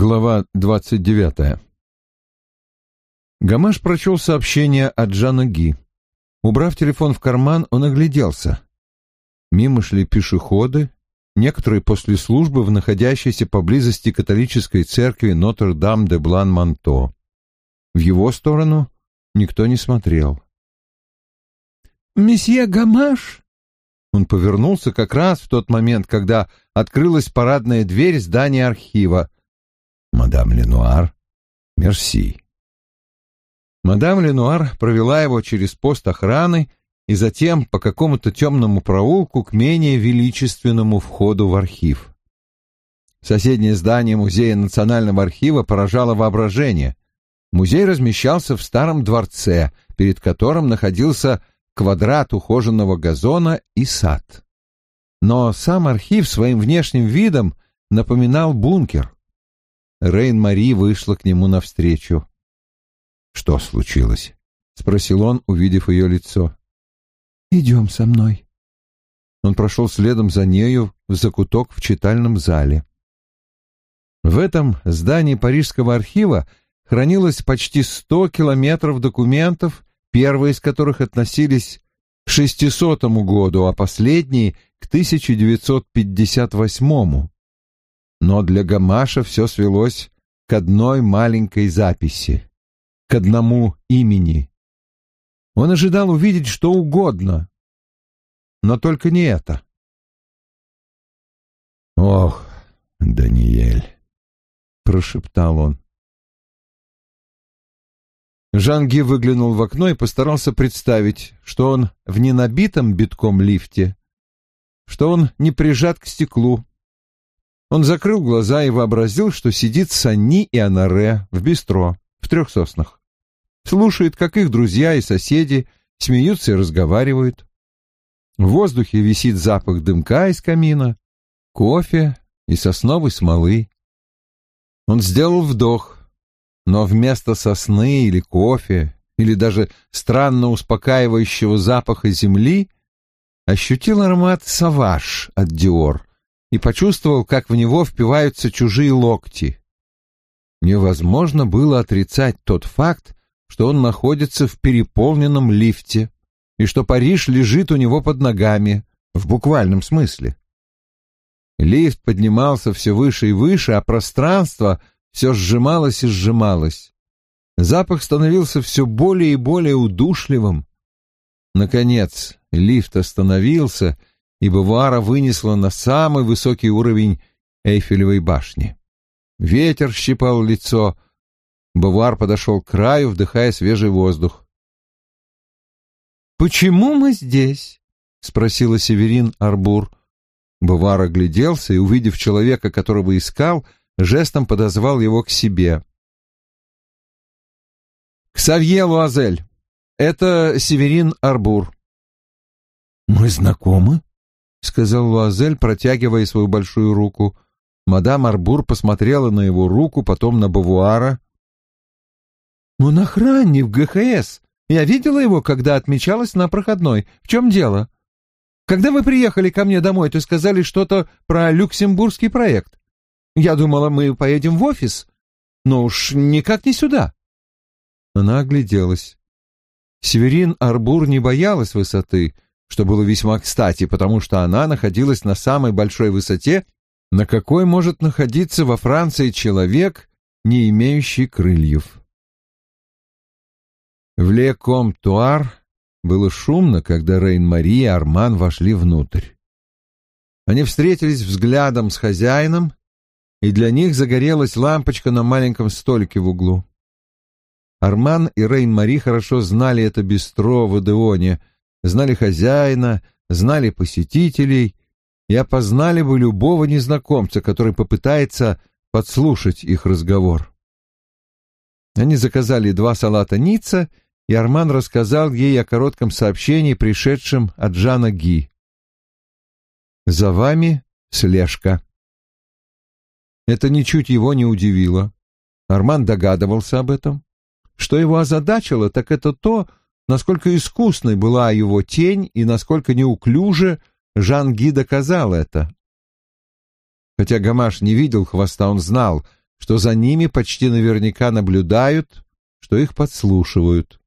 Глава двадцать девятая Гамаш прочел сообщение от Джана Ги. Убрав телефон в карман, он огляделся. Мимо шли пешеходы, некоторые после службы в находящейся поблизости католической церкви Нотр-Дам-де-Блан-Манто. В его сторону никто не смотрел. «Месье Гамаш?» Он повернулся как раз в тот момент, когда открылась парадная дверь здания архива. «Мадам Ленуар, мерси». Мадам Ленуар провела его через пост охраны и затем по какому-то темному проулку к менее величественному входу в архив. Соседнее здание Музея Национального архива поражало воображение. Музей размещался в старом дворце, перед которым находился квадрат ухоженного газона и сад. Но сам архив своим внешним видом напоминал бункер. Рейн-Мари вышла к нему навстречу. «Что случилось?» — спросил он, увидев ее лицо. «Идем со мной». Он прошел следом за нею в закуток в читальном зале. В этом здании Парижского архива хранилось почти сто километров документов, первые из которых относились к 600 году, а последние — к 1958-му. Но для Гамаша все свелось к одной маленькой записи к одному имени. Он ожидал увидеть что угодно, но только не это. «Ох, Даниэль!» — прошептал он. Жанги выглянул в окно и постарался представить, что он в ненабитом битком лифте, что он не прижат к стеклу. Он закрыл глаза и вообразил, что сидит Санни и Анаре в бистро в трех соснах слушает, как их друзья и соседи смеются и разговаривают. В воздухе висит запах дымка из камина, кофе и сосновой смолы. Он сделал вдох, но вместо сосны или кофе, или даже странно успокаивающего запаха земли, ощутил аромат саваж от Диор и почувствовал, как в него впиваются чужие локти. Невозможно было отрицать тот факт, что он находится в переполненном лифте и что Париж лежит у него под ногами, в буквальном смысле. Лифт поднимался все выше и выше, а пространство все сжималось и сжималось. Запах становился все более и более удушливым. Наконец, лифт остановился, и Бавуара вынесла на самый высокий уровень Эйфелевой башни. Ветер щипал лицо, Бувар подошел к краю, вдыхая свежий воздух. «Почему мы здесь?» — спросила Северин Арбур. Бувар огляделся и, увидев человека, которого искал, жестом подозвал его к себе. «Ксавье Луазель, это Северин Арбур». «Мы знакомы?» — сказал Луазель, протягивая свою большую руку. Мадам Арбур посмотрела на его руку, потом на Бавуара. «Он охранник в ГХС. Я видела его, когда отмечалась на проходной. В чем дело? Когда вы приехали ко мне домой, то сказали что-то про люксембургский проект. Я думала, мы поедем в офис, но уж никак не сюда». Она огляделась. Северин Арбур не боялась высоты, что было весьма кстати, потому что она находилась на самой большой высоте, на какой может находиться во Франции человек, не имеющий крыльев. В Ле-Ком-Туар было шумно, когда Рейн-Мари и Арман вошли внутрь. Они встретились взглядом с хозяином, и для них загорелась лампочка на маленьком столике в углу. Арман и Рейн-Мари хорошо знали это бистро в Одеоне, знали хозяина, знали посетителей и опознали бы любого незнакомца, который попытается подслушать их разговор. Они заказали два салата Ницца и Арман рассказал ей о коротком сообщении, пришедшем от Жана Ги. «За вами слежка». Это ничуть его не удивило. Арман догадывался об этом. Что его озадачило, так это то, насколько искусной была его тень и насколько неуклюже Жан Ги доказал это. Хотя Гамаш не видел хвоста, он знал, что за ними почти наверняка наблюдают, что их подслушивают.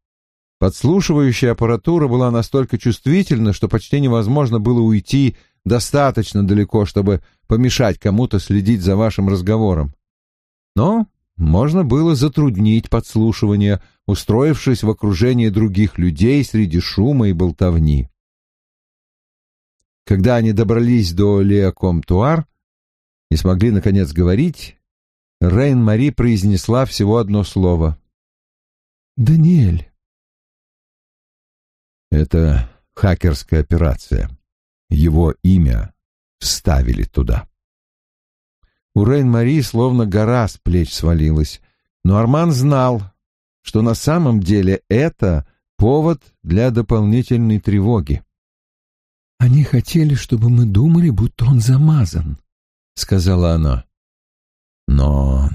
Подслушивающая аппаратура была настолько чувствительна, что почти невозможно было уйти достаточно далеко, чтобы помешать кому-то следить за вашим разговором. Но можно было затруднить подслушивание, устроившись в окружении других людей среди шума и болтовни. Когда они добрались до Леокомтуар и смогли, наконец, говорить, Рейн-Мари произнесла всего одно слово. «Даниэль». «Это хакерская операция. Его имя вставили туда». У Рейн-Мари словно гора с плеч свалилась, но Арман знал, что на самом деле это повод для дополнительной тревоги. «Они хотели, чтобы мы думали, будто он замазан», — сказала она. «Но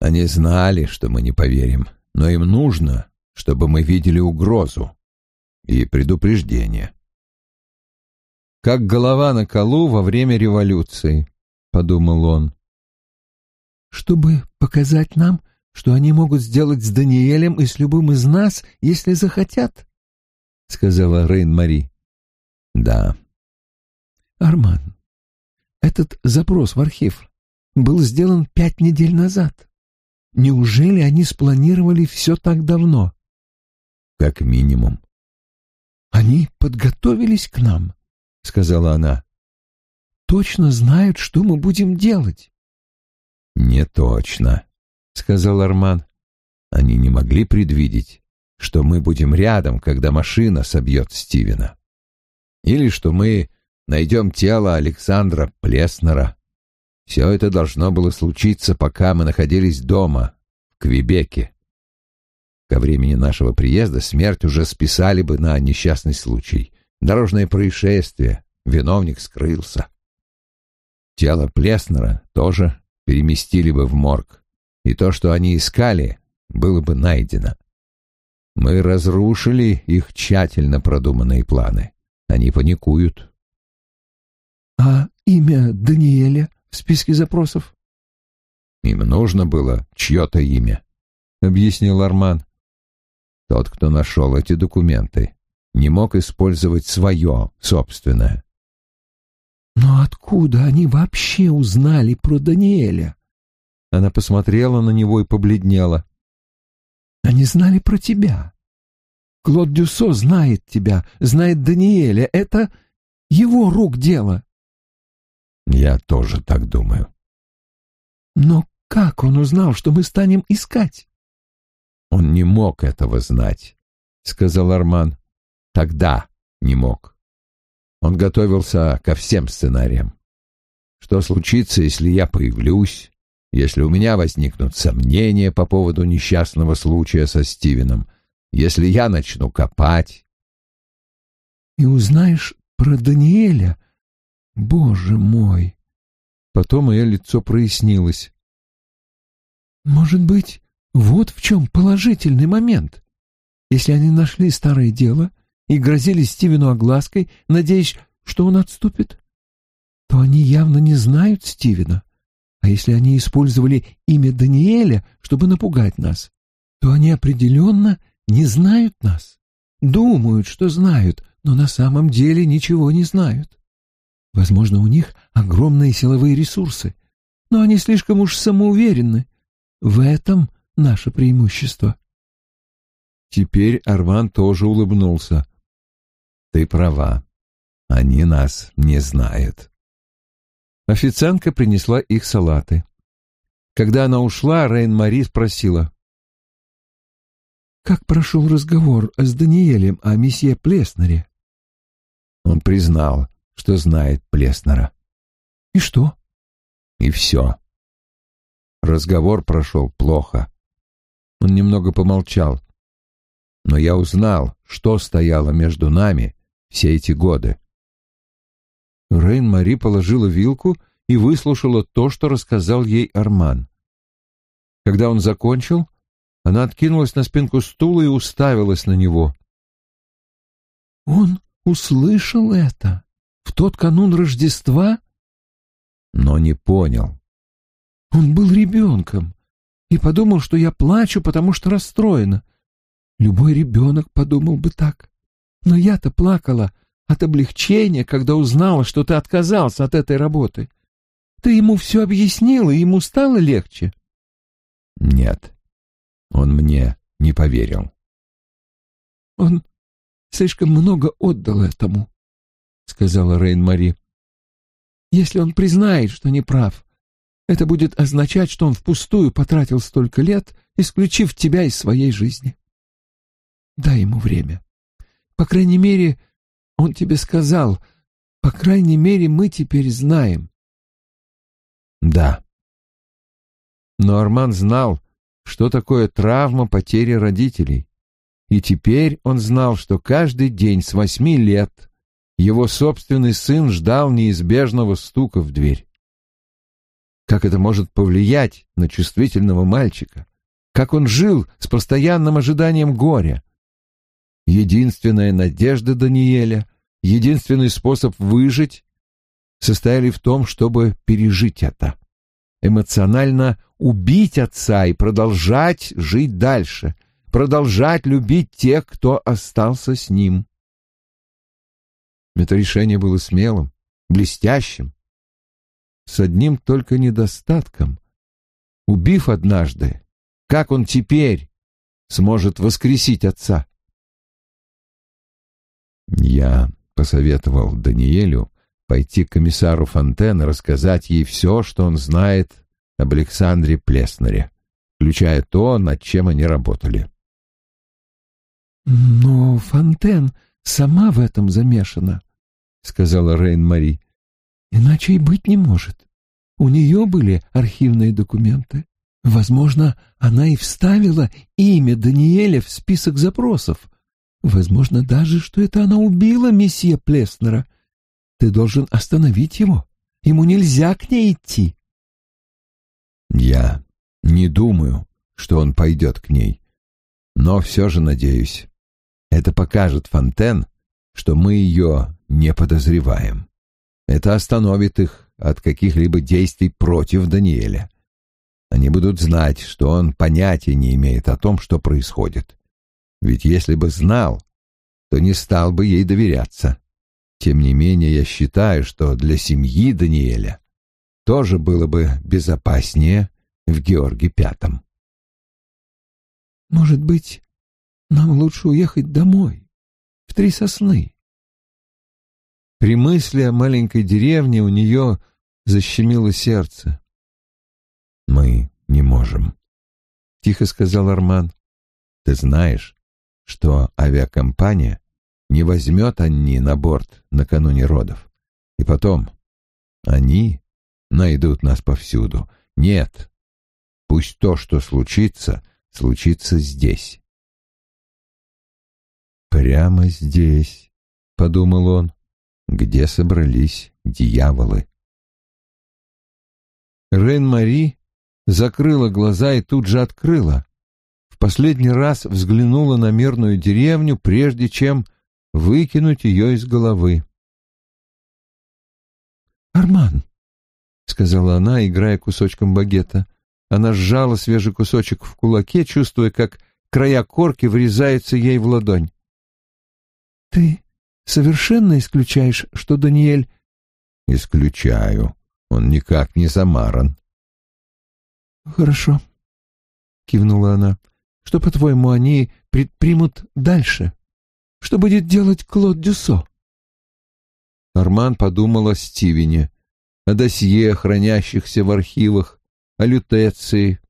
они знали, что мы не поверим, но им нужно, чтобы мы видели угрозу и предупреждение». Как голова на колу во время революции подумал он. Чтобы показать нам, что они могут сделать с Даниэлем и с любым из нас, если захотят, сказала Рейн-Мари. Да. Арман, этот запрос в архив был сделан пять недель назад. Неужели они спланировали все так давно? Как минимум. Они подготовились к нам, сказала она точно знают, что мы будем делать. Не точно, сказал Арман. Они не могли предвидеть, что мы будем рядом, когда машина собьет Стивена. Или что мы найдем тело Александра Плеснера. Все это должно было случиться, пока мы находились дома, в Квебеке. Ко времени нашего приезда смерть уже списали бы на несчастный случай. Дорожное происшествие, виновник скрылся. Тело Плеснера тоже переместили бы в морг, и то, что они искали, было бы найдено. Мы разрушили их тщательно продуманные планы. Они паникуют. — А имя Даниэля в списке запросов? — Им нужно было чье-то имя, — объяснил Арман. Тот, кто нашел эти документы, не мог использовать свое собственное. Но откуда они вообще узнали про Даниэля? Она посмотрела на него и побледнела. Они знали про тебя. Клод Дюсо знает тебя, знает Даниэля. Это его рук дело. Я тоже так думаю. Но как он узнал, что мы станем искать? Он не мог этого знать, сказал Арман. Тогда не мог. Он готовился ко всем сценариям. Что случится, если я появлюсь, если у меня возникнут сомнения по поводу несчастного случая со Стивеном, если я начну копать? И узнаешь про Даниэля? Боже мой! Потом ее лицо прояснилось. Может быть, вот в чем положительный момент. Если они нашли старое дело и грозили Стивену оглаской, надеясь, что он отступит, то они явно не знают Стивена. А если они использовали имя Даниэля, чтобы напугать нас, то они определенно не знают нас. Думают, что знают, но на самом деле ничего не знают. Возможно, у них огромные силовые ресурсы, но они слишком уж самоуверенны. В этом наше преимущество. Теперь Арван тоже улыбнулся. Ты права. Они нас не знают. Официантка принесла их салаты. Когда она ушла, Рейн-Мари спросила. «Как прошел разговор с Даниэлем о месье Плеснере?» Он признал, что знает Плеснера. «И что?» «И все». Разговор прошел плохо. Он немного помолчал. Но я узнал, что стояло между нами все эти годы. Рейн-Мари положила вилку и выслушала то, что рассказал ей Арман. Когда он закончил, она откинулась на спинку стула и уставилась на него. «Он услышал это в тот канун Рождества?» Но не понял. Он был ребенком и подумал, что я плачу, потому что расстроена. Любой ребенок подумал бы так. Но я-то плакала от облегчения, когда узнала, что ты отказался от этой работы. Ты ему все объяснила, и ему стало легче? Нет, он мне не поверил. Он слишком много отдал этому, — сказала Рейн-Мари. Если он признает, что не прав, это будет означать, что он впустую потратил столько лет, исключив тебя из своей жизни. Дай ему время. По крайней мере, он тебе сказал, по крайней мере, мы теперь знаем. Да. Но Арман знал, что такое травма потери родителей. И теперь он знал, что каждый день с восьми лет его собственный сын ждал неизбежного стука в дверь. Как это может повлиять на чувствительного мальчика? Как он жил с постоянным ожиданием горя? Единственная надежда Даниэля, единственный способ выжить состояли в том, чтобы пережить это. Эмоционально убить отца и продолжать жить дальше, продолжать любить тех, кто остался с ним. Это решение было смелым, блестящим, с одним только недостатком. Убив однажды, как он теперь сможет воскресить отца? Я посоветовал Даниэлю пойти к комиссару Фонтен и рассказать ей все, что он знает об Александре Плеснере, включая то, над чем они работали. «Но Фонтен сама в этом замешана», — сказала Рейн-Мари. «Иначе и быть не может. У нее были архивные документы. Возможно, она и вставила имя Даниэля в список запросов. Возможно даже, что это она убила месье Плеснера. Ты должен остановить его. Ему нельзя к ней идти. Я не думаю, что он пойдет к ней. Но все же надеюсь. Это покажет Фонтен, что мы ее не подозреваем. Это остановит их от каких-либо действий против Даниэля. Они будут знать, что он понятия не имеет о том, что происходит. Ведь если бы знал, то не стал бы ей доверяться. Тем не менее, я считаю, что для семьи Даниэля тоже было бы безопаснее в Георге Пятом. «Может быть, нам лучше уехать домой, в Три Сосны?» При мысли о маленькой деревне у нее защемило сердце. «Мы не можем», — тихо сказал Арман. «Ты знаешь, что авиакомпания не возьмет Анни на борт накануне родов. И потом, они найдут нас повсюду. Нет, пусть то, что случится, случится здесь». «Прямо здесь», — подумал он, — «где собрались дьяволы». Рен-Мари закрыла глаза и тут же открыла в последний раз взглянула на мирную деревню, прежде чем выкинуть ее из головы. «Арман», — сказала она, играя кусочком багета. Она сжала свежий кусочек в кулаке, чувствуя, как края корки врезаются ей в ладонь. «Ты совершенно исключаешь, что Даниэль...» «Исключаю. Он никак не замаран». «Хорошо», — кивнула она. Что, по-твоему, они предпримут дальше? Что будет делать Клод Дюсо? Арман подумал о Стивене, о досье, хранящихся в архивах, о лютеции.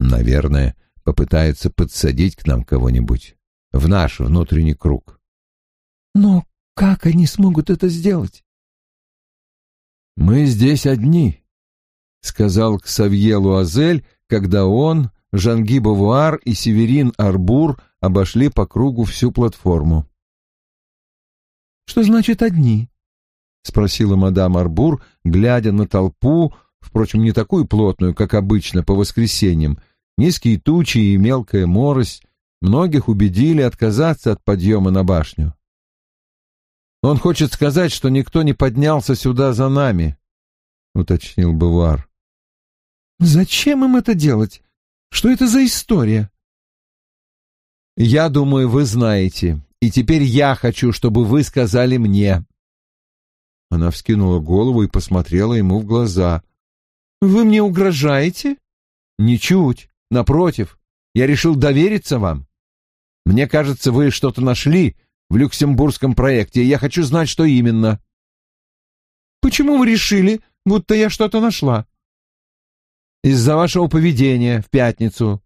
Наверное, попытается подсадить к нам кого-нибудь в наш внутренний круг. Но как они смогут это сделать? «Мы здесь одни», — сказал Ксавье Луазель, когда он Жанги Бавуар и Северин Арбур обошли по кругу всю платформу. «Что значит одни?» — спросила мадам Арбур, глядя на толпу, впрочем, не такую плотную, как обычно по воскресеньям. Низкие тучи и мелкая морось многих убедили отказаться от подъема на башню. «Он хочет сказать, что никто не поднялся сюда за нами», — уточнил Бавуар. Зачем им это делать? Что это за история? Я думаю, вы знаете. И теперь я хочу, чтобы вы сказали мне. Она вскинула голову и посмотрела ему в глаза. Вы мне угрожаете? Ничуть. Напротив, я решил довериться вам. Мне кажется, вы что-то нашли в люксембургском проекте, и я хочу знать, что именно. Почему вы решили, будто я что-то нашла? Из-за вашего поведения в пятницу.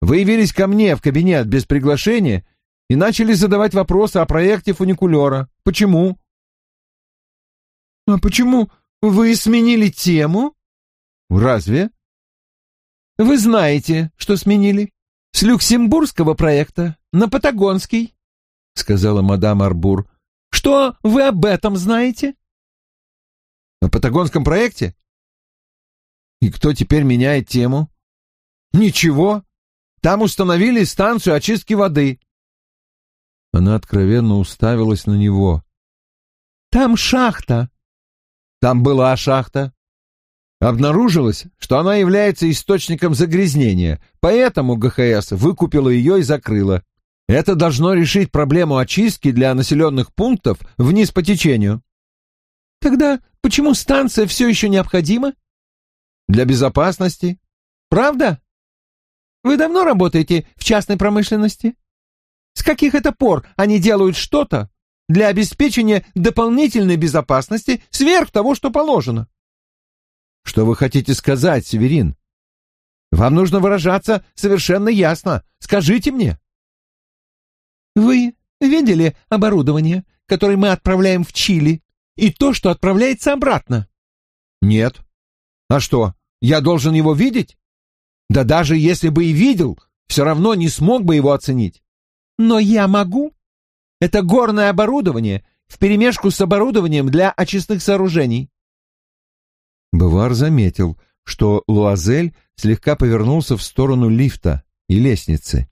Вы явились ко мне в кабинет без приглашения и начали задавать вопросы о проекте фуникулера. Почему? А почему вы сменили тему? Разве? Вы знаете, что сменили. С люксембургского проекта на патагонский, сказала мадам Арбур. Что вы об этом знаете? На патагонском проекте? И кто теперь меняет тему? Ничего. Там установили станцию очистки воды. Она откровенно уставилась на него. Там шахта. Там была шахта. Обнаружилось, что она является источником загрязнения, поэтому ГХС выкупила ее и закрыла. Это должно решить проблему очистки для населенных пунктов вниз по течению. Тогда почему станция все еще необходима? Для безопасности. Правда? Вы давно работаете в частной промышленности? С каких это пор они делают что-то для обеспечения дополнительной безопасности сверх того, что положено? Что вы хотите сказать, Северин? Вам нужно выражаться совершенно ясно. Скажите мне. Вы видели оборудование, которое мы отправляем в Чили, и то, что отправляется обратно? Нет. А что, я должен его видеть? Да даже если бы и видел, все равно не смог бы его оценить. Но я могу. Это горное оборудование вперемешку с оборудованием для очистных сооружений. Бавар заметил, что Луазель слегка повернулся в сторону лифта и лестницы.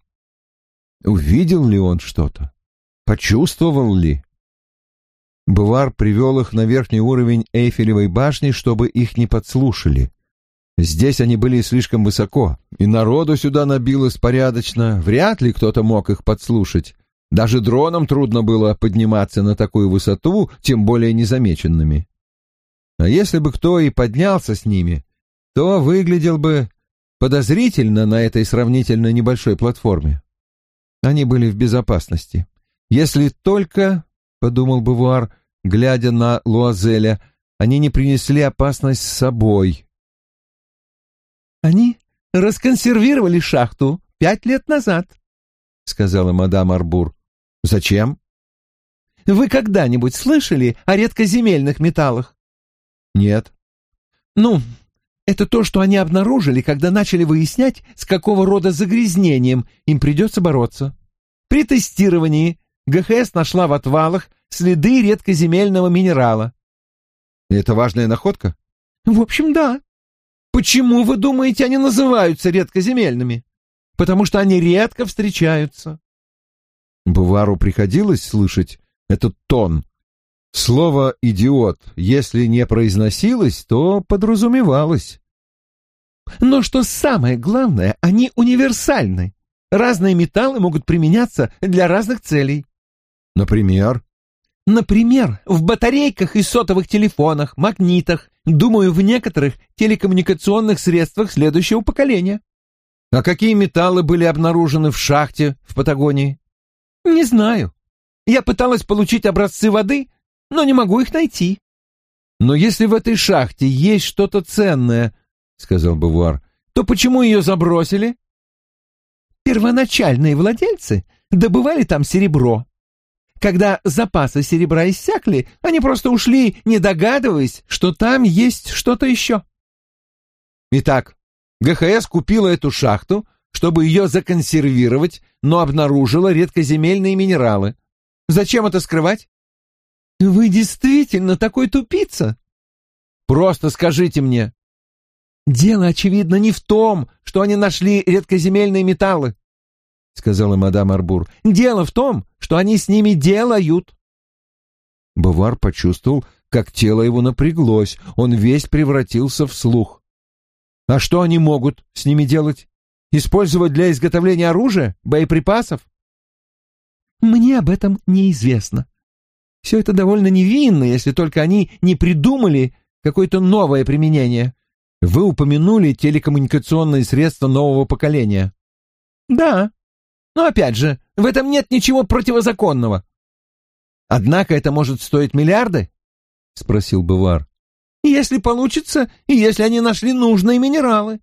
Увидел ли он что-то? Почувствовал ли? Бувар привел их на верхний уровень Эйфелевой башни, чтобы их не подслушали. Здесь они были слишком высоко, и народу сюда набилось порядочно, вряд ли кто-то мог их подслушать. Даже дронам трудно было подниматься на такую высоту, тем более незамеченными. А если бы кто и поднялся с ними, то выглядел бы подозрительно на этой сравнительно небольшой платформе. Они были в безопасности. Если только, — подумал Бувуар, глядя на Луазеля, — они не принесли опасность с собой. «Они расконсервировали шахту пять лет назад», — сказала мадам Арбур. «Зачем?» «Вы когда-нибудь слышали о редкоземельных металлах?» Нет. Ну, это то, что они обнаружили, когда начали выяснять, с какого рода загрязнением им придется бороться. При тестировании ГХС нашла в отвалах следы редкоземельного минерала. Это важная находка? В общем, да. Почему, вы думаете, они называются редкоземельными? Потому что они редко встречаются. Бувару приходилось слышать этот тон Слово «идиот», если не произносилось, то подразумевалось. Но что самое главное, они универсальны. Разные металлы могут применяться для разных целей. Например? Например, в батарейках и сотовых телефонах, магнитах, думаю, в некоторых телекоммуникационных средствах следующего поколения. А какие металлы были обнаружены в шахте в Патагонии? Не знаю. Я пыталась получить образцы воды, но не могу их найти. Но если в этой шахте есть что-то ценное, — сказал Бувар, — то почему ее забросили? Первоначальные владельцы добывали там серебро. Когда запасы серебра иссякли, они просто ушли, не догадываясь, что там есть что-то еще. Итак, ГХС купила эту шахту, чтобы ее законсервировать, но обнаружила редкоземельные минералы. Зачем это скрывать? «Вы действительно такой тупица?» «Просто скажите мне». «Дело, очевидно, не в том, что они нашли редкоземельные металлы», — сказала мадам Арбур. «Дело в том, что они с ними делают». Бавар почувствовал, как тело его напряглось, он весь превратился в слух. А что они могут с ними делать? Использовать для изготовления оружия, боеприпасов? Мне об этом неизвестно. Все это довольно невинно, если только они не придумали какое-то новое применение. Вы упомянули телекоммуникационные средства нового поколения. Да. Но опять же, в этом нет ничего противозаконного. Однако это может стоить миллиарды? Спросил Бывар. Если получится, и если они нашли нужные минералы.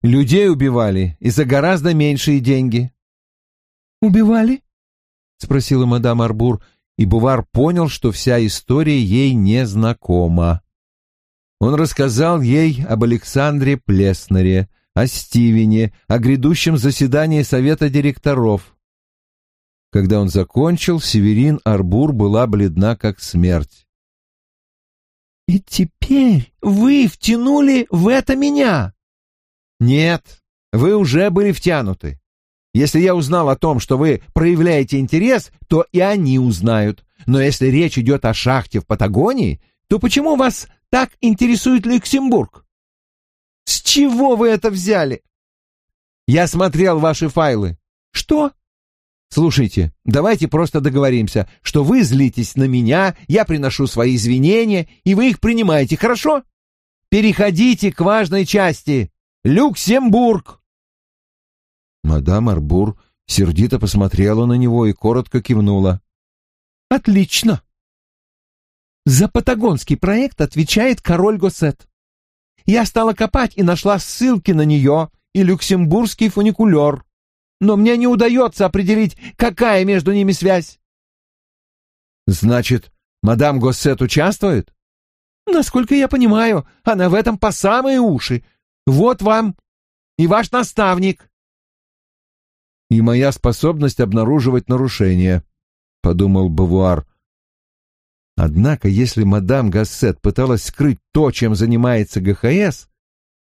Людей убивали и за гораздо меньшие деньги. Убивали? Спросила мадам Арбур, и Бувар понял, что вся история ей не знакома. Он рассказал ей об Александре Плеснере, о Стивене, о грядущем заседании совета директоров. Когда он закончил, Северин Арбур была бледна, как смерть. «И теперь вы втянули в это меня?» «Нет, вы уже были втянуты. Если я узнал о том, что вы проявляете интерес, то и они узнают. Но если речь идет о шахте в Патагонии, то почему вас так интересует Люксембург? С чего вы это взяли? Я смотрел ваши файлы. Что? Слушайте, давайте просто договоримся, что вы злитесь на меня, я приношу свои извинения, и вы их принимаете, хорошо? Переходите к важной части. Люксембург. Мадам Арбур сердито посмотрела на него и коротко кивнула. «Отлично!» За патагонский проект отвечает король Госет. Я стала копать и нашла ссылки на нее и люксембургский фуникулер, но мне не удается определить, какая между ними связь. Значит, мадам Госсет участвует? Насколько я понимаю, она в этом по самые уши. Вот вам и ваш наставник и моя способность обнаруживать нарушения», — подумал Бавуар. Однако, если мадам Гассет пыталась скрыть то, чем занимается ГХС,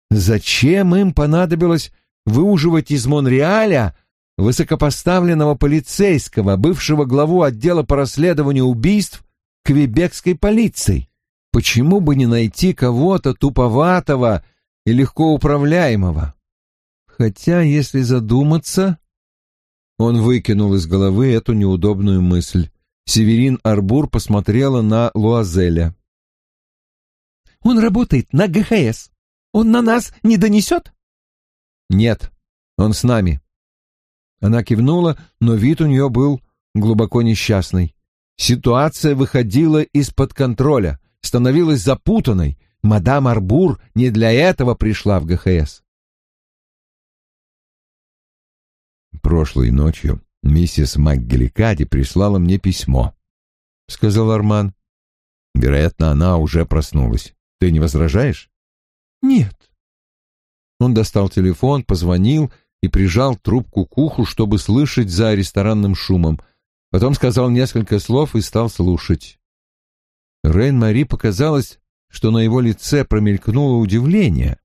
зачем им понадобилось выуживать из Монреаля высокопоставленного полицейского, бывшего главу отдела по расследованию убийств квебекской полиции? Почему бы не найти кого-то туповатого и легко управляемого? Хотя, если задуматься, он выкинул из головы эту неудобную мысль. Северин Арбур посмотрела на Луазеля. «Он работает на ГХС. Он на нас не донесет?» «Нет, он с нами». Она кивнула, но вид у нее был глубоко несчастный. Ситуация выходила из-под контроля, становилась запутанной. Мадам Арбур не для этого пришла в ГХС. Прошлой ночью миссис МакГеликади прислала мне письмо, — сказал Арман. Вероятно, она уже проснулась. Ты не возражаешь? Нет. Он достал телефон, позвонил и прижал трубку к уху, чтобы слышать за ресторанным шумом. Потом сказал несколько слов и стал слушать. Рейн-Мари показалось, что на его лице промелькнуло удивление.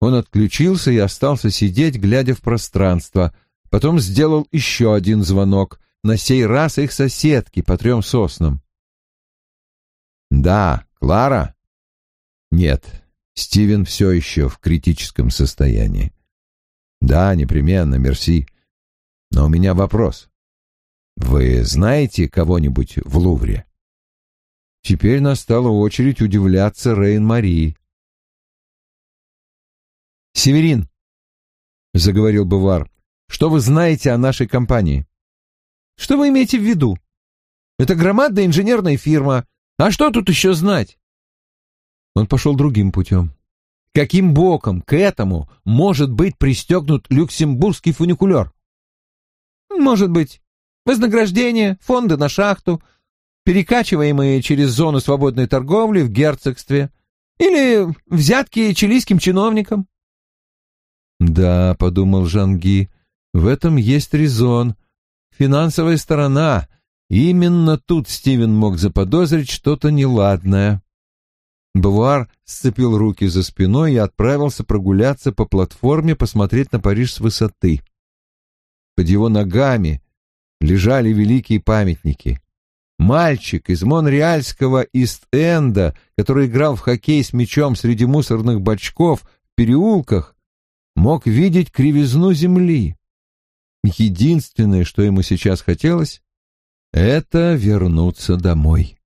Он отключился и остался сидеть, глядя в пространство — Потом сделал еще один звонок, на сей раз их соседки по трем соснам. «Да, Клара?» «Нет, Стивен все еще в критическом состоянии». «Да, непременно, мерси. Но у меня вопрос. Вы знаете кого-нибудь в Лувре?» Теперь настала очередь удивляться Рейн-Марии. «Северин», — заговорил Бувар, что вы знаете о нашей компании? Что вы имеете в виду? Это громадная инженерная фирма. А что тут еще знать? Он пошел другим путем. Каким боком к этому может быть пристегнут люксембургский фуникулер? Может быть, вознаграждение, фонды на шахту, перекачиваемые через зону свободной торговли в герцогстве, или взятки чилийским чиновникам. Да, подумал Жанги, в этом есть резон. Финансовая сторона. Именно тут Стивен мог заподозрить что-то неладное. Бавуар сцепил руки за спиной и отправился прогуляться по платформе, посмотреть на Париж с высоты. Под его ногами лежали великие памятники. Мальчик из монреальского Ист-Энда, который играл в хоккей с мячом среди мусорных бачков, переулках, мог видеть кривизну земли. Единственное, что ему сейчас хотелось, это вернуться домой.